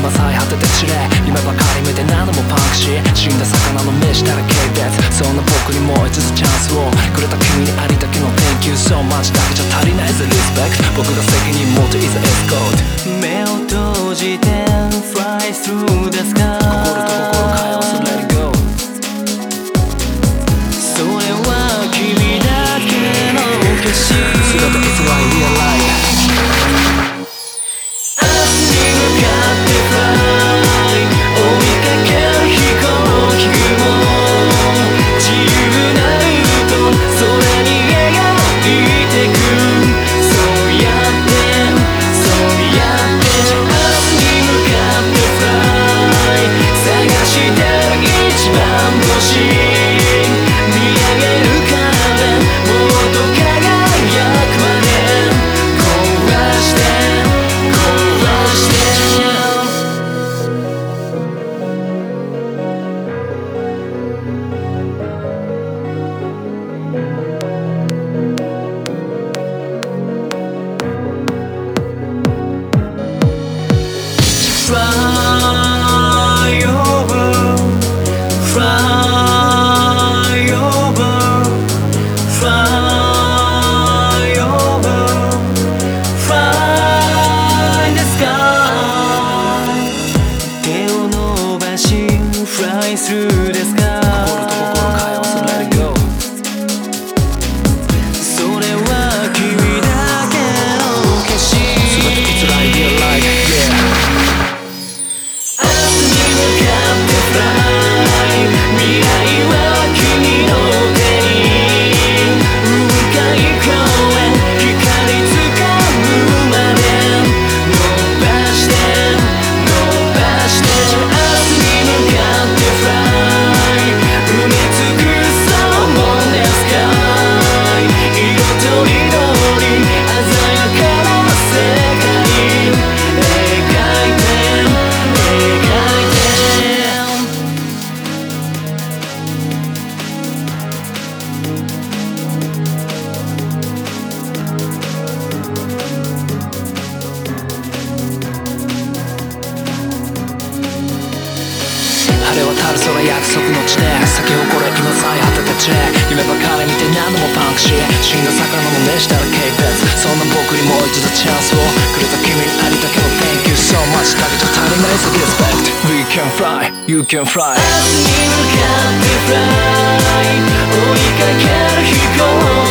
今最果てて散れ夢ばかり見て何度もパンクし死んだ魚の目したら軽蔑そんな僕にもう一つチャンスをくれた君にありだけの Thank you so much だけじゃ足りないぜ Respect 僕が責任持っていざ Escort 目を閉じて心と心を通わ Let go それは君だけの景色。姿一 Fly through the sky」る空約束の地で咲き誇れ今最果てて地夢ばかり見て何度もパンクし死んだ魚の目したら軽蔑そんな僕にもう一度チャンスをくれた君にありだけの Thank you so much だけじゃ足りないぜ Respect We can fly, you can fly. 明日に向かって Fly 追いかける飛行